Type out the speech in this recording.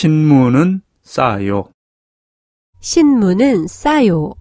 신문은 싸요. 신문은 싸요.